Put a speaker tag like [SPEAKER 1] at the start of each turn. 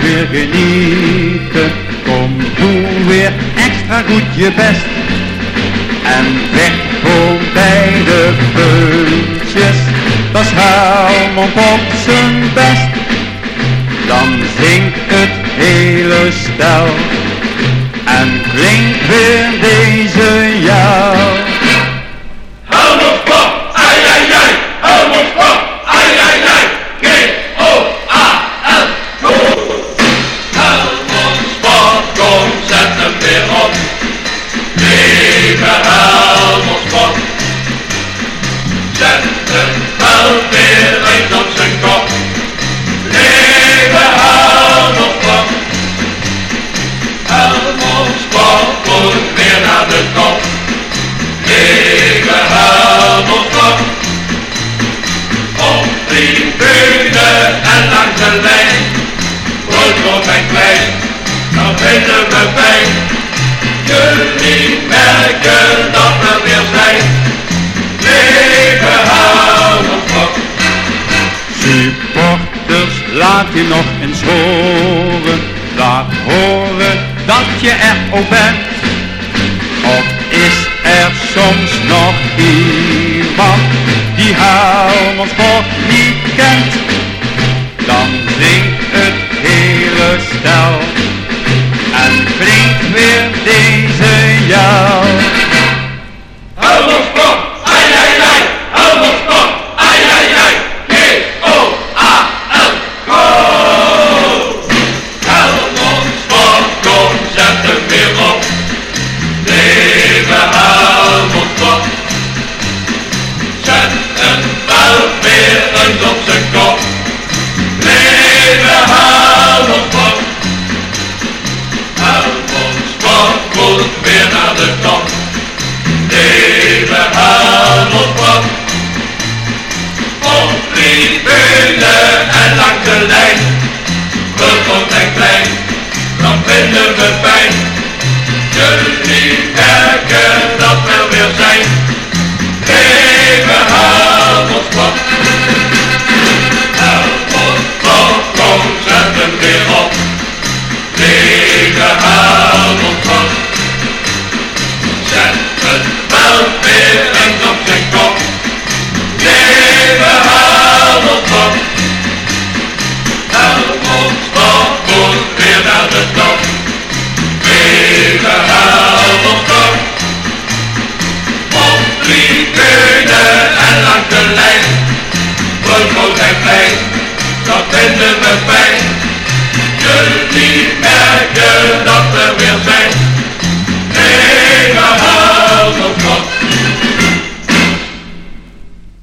[SPEAKER 1] weer genieten. Kom, doe weer extra goed je best. En weg voor bij de puntjes. Dat is op zijn best. Dan zingt het hele stel. En klinkt weer deze jou.
[SPEAKER 2] En klein, dan vinden we pijn. Jullie merken dat we weer zijn. Leven Helmond Sport.
[SPEAKER 1] Supporters, laat je nog eens horen. Laat horen dat je er ook bent. Of is er soms nog iemand en klinkt weer deze jou.
[SPEAKER 2] Helmond Sport, ai ai ai, Helmond Sport, ai ai ai, G-O-A-L, go! Helmond Sport, kom, zet hem weer op. Leven Helmond Sport. Zet een veld weer eens op zijn vinden we pijn. Groot en klein, dat vinden we